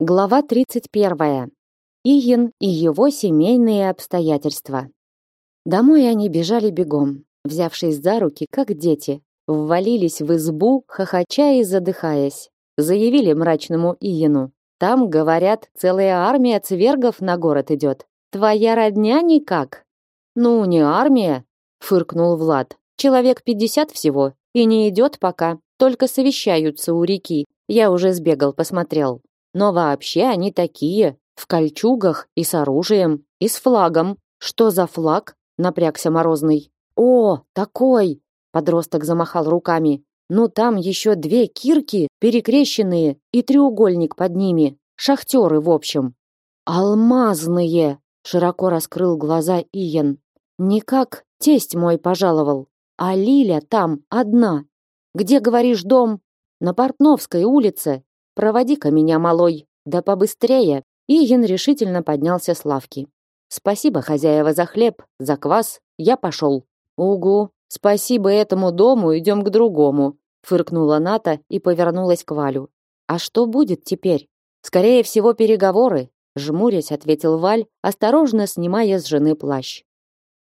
Глава 31. Иен и его семейные обстоятельства. Домой они бежали бегом, взявшись за руки, как дети, ввалились в избу, хохоча и задыхаясь. Заявили мрачному Иену. «Там, говорят, целая армия цвергов на город идет. Твоя родня никак?» «Ну, не армия», — фыркнул Влад. «Человек пятьдесят всего, и не идет пока, только совещаются у реки. Я уже сбегал, посмотрел. Но вообще они такие, в кольчугах и с оружием, и с флагом. Что за флаг? Напрягся Морозный. О, такой! Подросток замахал руками. Ну там еще две кирки, перекрещенные, и треугольник под ними. Шахтеры, в общем. Алмазные! Широко раскрыл глаза Иен. Никак тесть мой пожаловал. А Лиля там одна. Где, говоришь, дом? На Портновской улице, Проводи-ка меня, малой, да побыстрее. Иен решительно поднялся с лавки. Спасибо, хозяева, за хлеб, за квас. Я пошел. Угу. Спасибо этому дому, идем к другому. Фыркнула Ната и повернулась к Валю. А что будет теперь? Скорее всего, переговоры, жмурясь, ответил Валь, осторожно снимая с жены плащ.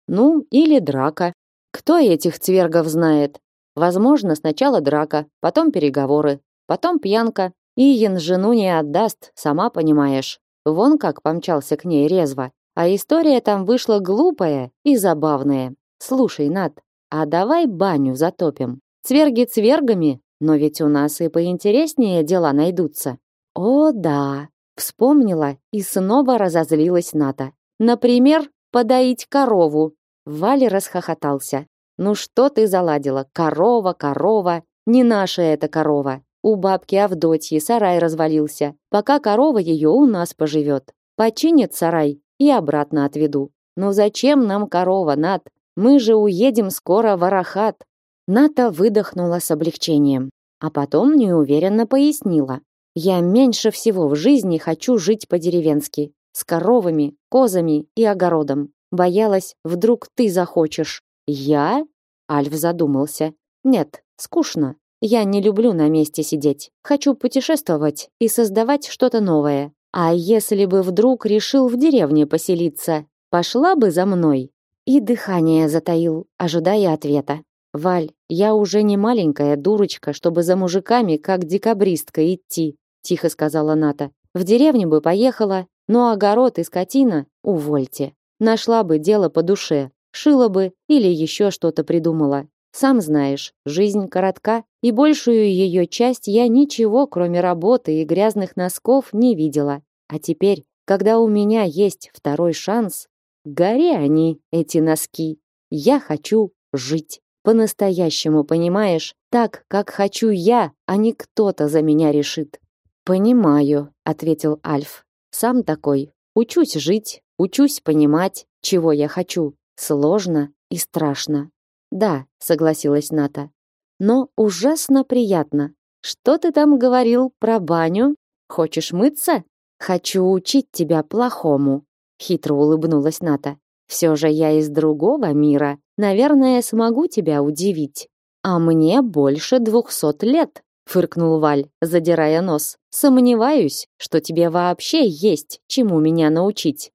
Ну, или драка. Кто этих цвергов знает? Возможно, сначала драка, потом переговоры, потом пьянка, Иен жену не отдаст, сама понимаешь. Вон как помчался к ней резво. А история там вышла глупая и забавная. Слушай, Над, а давай баню затопим. Цверги цвергами, но ведь у нас и поинтереснее дела найдутся. О, да, вспомнила и снова разозлилась Ната. Например, подоить корову. Валя расхохотался. Ну что ты заладила? Корова, корова. Не наша эта корова. У бабки Авдотьи сарай развалился. Пока корова ее у нас поживет. Починит сарай и обратно отведу. Но зачем нам корова, Над? Мы же уедем скоро в Арахат. Ната выдохнула с облегчением, а потом неуверенно пояснила. Я меньше всего в жизни хочу жить по-деревенски, с коровами, козами и огородом. Боялась, вдруг ты захочешь. Я? Альф задумался. Нет, скучно. Я не люблю на месте сидеть. Хочу путешествовать и создавать что-то новое. А если бы вдруг решил в деревне поселиться, пошла бы за мной. И дыхание затаил, ожидая ответа. Валь, я уже не маленькая дурочка, чтобы за мужиками как декабристка идти, тихо сказала Ната. В деревню бы поехала, но огород и скотина увольте. Нашла бы дело по душе, шила бы или еще что-то придумала. Сам знаешь, жизнь коротка, и большую ее часть я ничего, кроме работы и грязных носков, не видела. А теперь, когда у меня есть второй шанс, гори они, эти носки. Я хочу жить. По-настоящему, понимаешь? Так, как хочу я, а не кто-то за меня решит. Понимаю, ответил Альф. Сам такой. Учусь жить, учусь понимать, чего я хочу. Сложно и страшно. Да, согласилась Ната. Но ужасно приятно. Что ты там говорил про баню? Хочешь мыться? Хочу учить тебя плохому, хитро улыбнулась Ната. Все же я из другого мира. Наверное, смогу тебя удивить. А мне больше двухсот лет, фыркнул Валь, задирая нос. Сомневаюсь, что тебе вообще есть чему меня научить.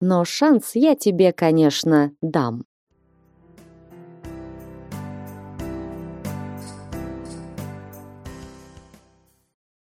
Но шанс я тебе, конечно, дам.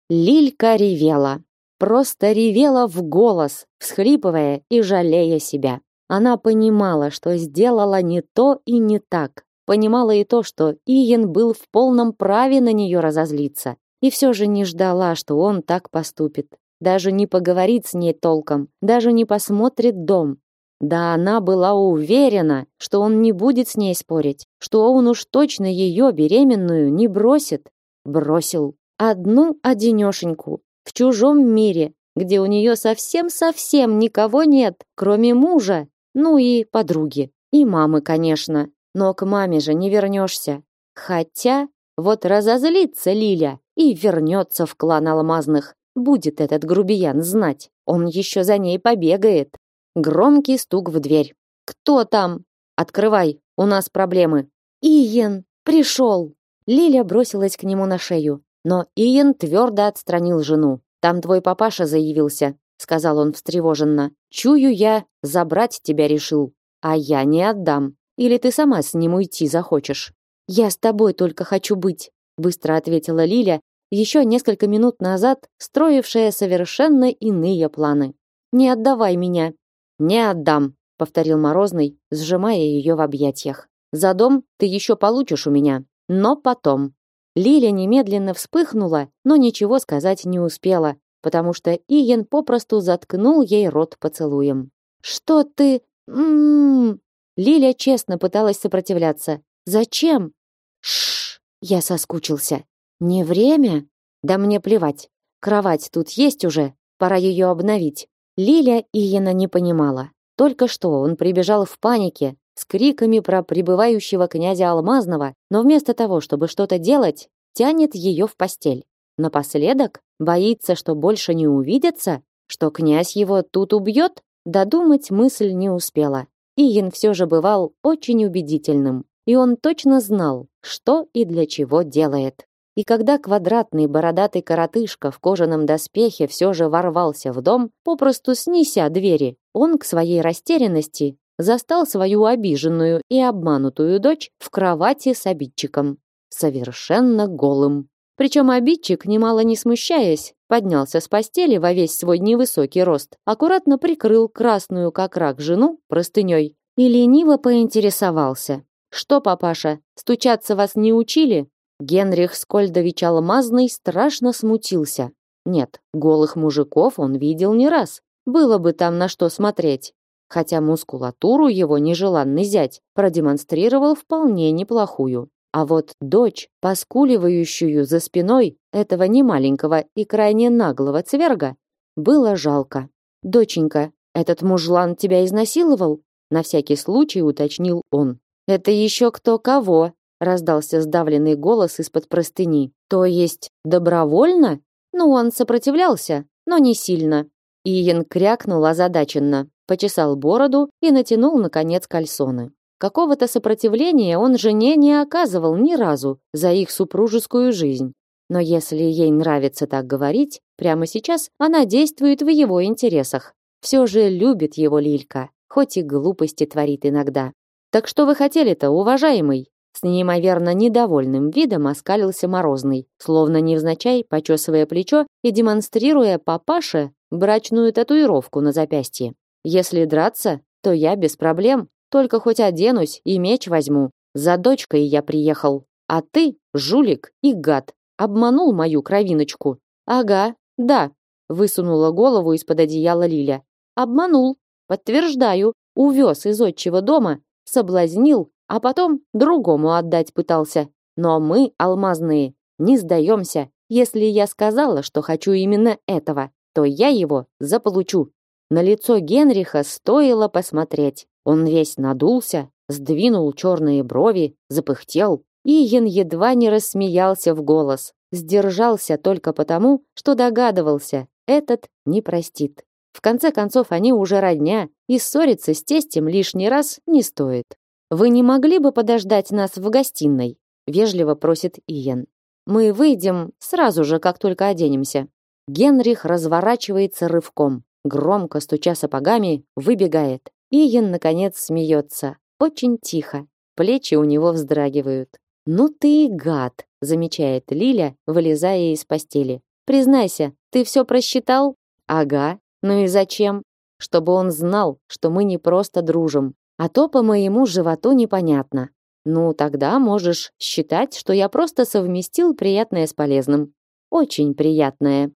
Лилька ревела. Просто ревела в голос, всхлипывая и жалея себя. Она понимала, что сделала не то и не так. Понимала и то, что Иен был в полном праве на нее разозлиться. И все же не ждала, что он так поступит. Даже не поговорит с ней толком, даже не посмотрит дом. Да она была уверена, что он не будет с ней спорить, что он уж точно ее беременную не бросит. Бросил. Одну одинешеньку в чужом мире, где у нее совсем-совсем никого нет, кроме мужа, ну и подруги, и мамы, конечно. Но к маме же не вернешься. Хотя вот разозлится Лиля и вернется в клан алмазных. Будет этот грубиян знать. Он еще за ней побегает. Громкий стук в дверь. «Кто там?» «Открывай, у нас проблемы». «Иен, пришел!» Лиля бросилась к нему на шею. Но Иен твердо отстранил жену. Там твой папаша заявился, сказал он встревоженно. Чую я, забрать тебя решил, а я не отдам. Или ты сама с ним уйти захочешь? Я с тобой только хочу быть, быстро ответила Лиля, еще несколько минут назад строившая совершенно иные планы. Не отдавай меня. Не отдам, повторил Морозный, сжимая ее в объятиях. За дом ты еще получишь у меня, но потом. Лиля немедленно вспыхнула, но ничего сказать не успела, потому что Иен попросту заткнул ей рот поцелуем. Что ты? М-м-м. Лиля честно пыталась сопротивляться. Зачем? Шш, я соскучился. Не время? Да мне плевать. Кровать тут есть уже, пора ее обновить. Лиля Иена не понимала. Только что он прибежал в панике, с криками про прибывающего князя Алмазного, но вместо того, чтобы что-то делать, тянет ее в постель. Напоследок боится, что больше не увидятся, что князь его тут убьет? Додумать мысль не успела. Иен все же бывал очень убедительным, и он точно знал, что и для чего делает. И когда квадратный бородатый коротышка в кожаном доспехе все же ворвался в дом, попросту снеся двери, он к своей растерянности застал свою обиженную и обманутую дочь в кровати с обидчиком, совершенно голым. Причем обидчик, немало не смущаясь, поднялся с постели во весь свой невысокий рост, аккуратно прикрыл красную как рак жену простыней и лениво поинтересовался. «Что, папаша, стучаться вас не учили?» Генрих Скольдович Алмазный страшно смутился. Нет, голых мужиков он видел не раз. Было бы там на что смотреть хотя мускулатуру его нежеланный зять продемонстрировал вполне неплохую. А вот дочь, поскуливающую за спиной этого немаленького и крайне наглого цверга, было жалко. «Доченька, этот мужлан тебя изнасиловал?» На всякий случай уточнил он. «Это еще кто кого?» раздался сдавленный голос из-под простыни. «То есть добровольно?» Ну, он сопротивлялся, но не сильно. Иен крякнул озадаченно почесал бороду и натянул, наконец, кальсоны. Какого-то сопротивления он жене не оказывал ни разу за их супружескую жизнь. Но если ей нравится так говорить, прямо сейчас она действует в его интересах. Все же любит его Лилька, хоть и глупости творит иногда. «Так что вы хотели-то, уважаемый?» С неимоверно недовольным видом оскалился Морозный, словно невзначай почесывая плечо и демонстрируя папаше брачную татуировку на запястье. Если драться, то я без проблем, только хоть оденусь и меч возьму. За дочкой я приехал. А ты, жулик и гад, обманул мою кровиночку. Ага, да, высунула голову из-под одеяла Лиля. Обманул. Подтверждаю, увез из отчего дома, соблазнил, а потом другому отдать пытался. Но мы, алмазные, не сдаемся. Если я сказала, что хочу именно этого, то я его заполучу. На лицо Генриха стоило посмотреть. Он весь надулся, сдвинул черные брови, запыхтел. Иен едва не рассмеялся в голос. Сдержался только потому, что догадывался, этот не простит. В конце концов, они уже родня, и ссориться с тестем лишний раз не стоит. «Вы не могли бы подождать нас в гостиной?» — вежливо просит Иен. «Мы выйдем сразу же, как только оденемся». Генрих разворачивается рывком громко стуча сапогами, выбегает. Иен, наконец, смеется. Очень тихо. Плечи у него вздрагивают. «Ну ты и гад», — замечает Лиля, вылезая из постели. «Признайся, ты все просчитал?» «Ага. Ну и зачем?» «Чтобы он знал, что мы не просто дружим. А то по моему животу непонятно. Ну, тогда можешь считать, что я просто совместил приятное с полезным. Очень приятное».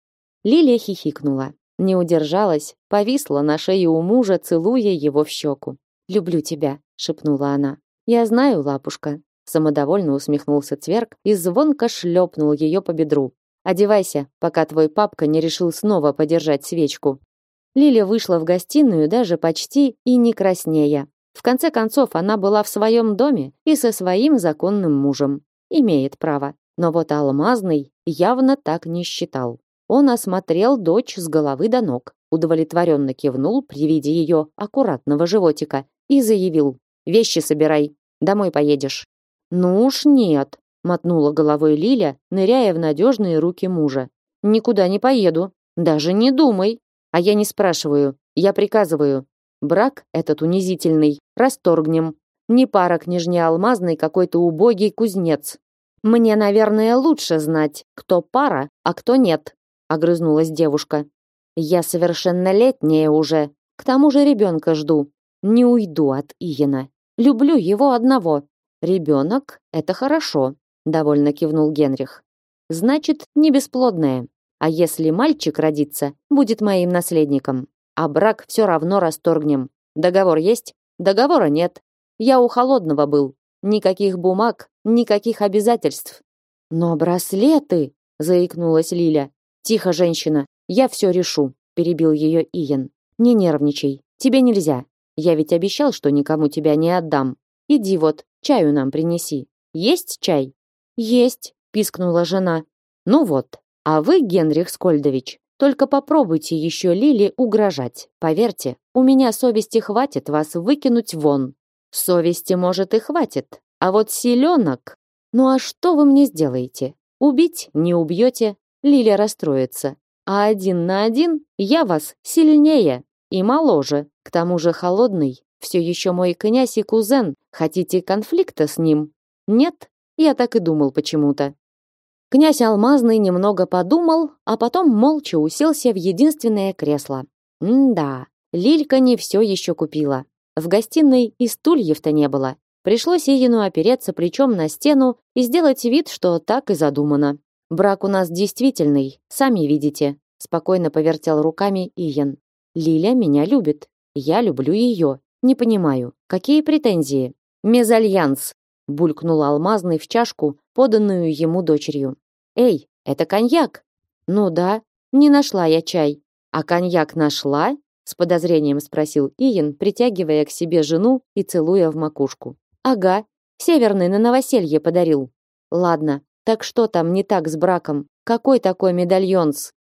Лилия хихикнула. Не удержалась, повисла на шее у мужа, целуя его в щеку. «Люблю тебя», — шепнула она. «Я знаю, лапушка», — самодовольно усмехнулся Цверк и звонко шлепнул ее по бедру. «Одевайся, пока твой папка не решил снова подержать свечку». Лиля вышла в гостиную даже почти и не краснея. В конце концов, она была в своем доме и со своим законным мужем. Имеет право. Но вот Алмазный явно так не считал. Он осмотрел дочь с головы до ног, удовлетворенно кивнул при виде ее аккуратного животика и заявил «Вещи собирай, домой поедешь». «Ну уж нет», — мотнула головой Лиля, ныряя в надежные руки мужа. «Никуда не поеду. Даже не думай. А я не спрашиваю, я приказываю. Брак этот унизительный расторгнем. Не пара княжне Алмазной какой-то убогий кузнец. Мне, наверное, лучше знать, кто пара, а кто нет, огрызнулась девушка. Я совершеннолетняя уже, к тому же ребенка жду. Не уйду от Иена. Люблю его одного. Ребенок — это хорошо, довольно кивнул Генрих. Значит, не бесплодная. А если мальчик родится, будет моим наследником. А брак все равно расторгнем. Договор есть? Договора нет. Я у холодного был. Никаких бумаг, никаких обязательств. Но браслеты, заикнулась Лиля. Тихо, женщина, я все решу, перебил ее Иен. Не нервничай. Тебе нельзя. Я ведь обещал, что никому тебя не отдам. Иди вот, чаю нам принеси. Есть чай? Есть, пискнула жена. Ну вот, а вы, Генрих Скольдович, только попробуйте еще Лили угрожать. Поверьте, у меня совести хватит вас выкинуть вон. Совести, может, и хватит. А вот силенок... Ну а что вы мне сделаете? Убить не убьете, Лиля расстроится. А один на один я вас сильнее и моложе. К тому же холодный, все еще мой князь и кузен. Хотите конфликта с ним? Нет? Я так и думал почему-то. Князь Алмазный немного подумал, а потом молча уселся в единственное кресло. М-да, Лилька не все еще купила. В гостиной и стульев-то не было. Пришлось Иену опереться плечом на стену и сделать вид, что так и задумано. Брак у нас действительный, сами видите, спокойно повертел руками Иен. Лиля меня любит, я люблю ее. Не понимаю, какие претензии? Мезальянс, булькнул алмазный в чашку, поданную ему дочерью. Эй, это коньяк. Ну да, не нашла я чай. А коньяк нашла? с подозрением спросил Иен, притягивая к себе жену и целуя в макушку. Ага, северный на новоселье подарил. Ладно, так что там не так с браком? Какой такой медальонс?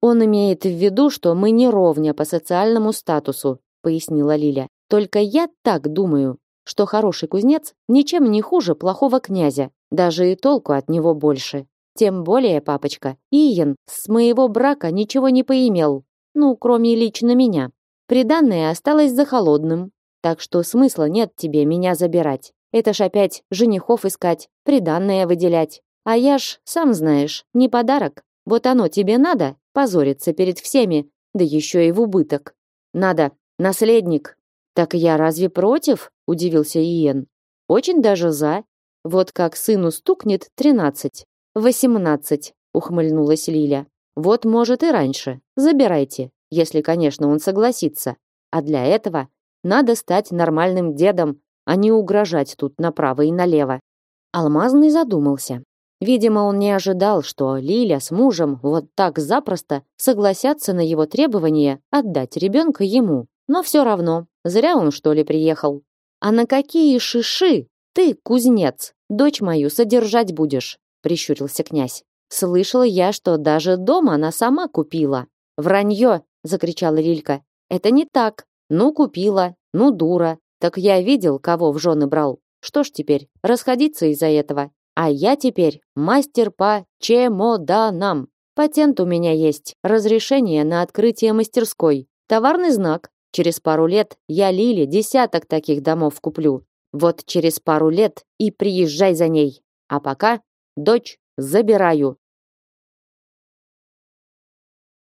Он имеет в виду, что мы не ровня по социальному статусу, пояснила Лиля. Только я так думаю, что хороший кузнец ничем не хуже плохого князя, даже и толку от него больше. Тем более, папочка, Иен с моего брака ничего не поимел, ну, кроме лично меня. Приданное осталось за холодным, так что смысла нет тебе меня забирать. Это ж опять женихов искать, приданное выделять. А я ж, сам знаешь, не подарок. Вот оно тебе надо, позориться перед всеми, да еще и в убыток. Надо, наследник, так я разве против? удивился Иен. Очень даже за. Вот как сыну стукнет тринадцать. Восемнадцать, ухмыльнулась Лиля. Вот может и раньше. Забирайте, если, конечно, он согласится. А для этого надо стать нормальным дедом, а не угрожать тут направо и налево. Алмазный задумался. Видимо, он не ожидал, что Лиля с мужем вот так запросто согласятся на его требование отдать ребенка ему. Но все равно, зря он что ли приехал. А на какие шиши ты, кузнец, дочь мою содержать будешь? Прищурился князь. Слышала я, что даже дом она сама купила. Вранье, закричала Лилька. Это не так. Ну купила, ну дура. Так я видел, кого в жены брал. Что ж теперь, расходиться из-за этого? А я теперь мастер по чемоданам. Патент у меня есть, разрешение на открытие мастерской, товарный знак, Через пару лет я Лиле десяток таких домов куплю. Вот через пару лет и приезжай за ней. А пока, дочь, забираю.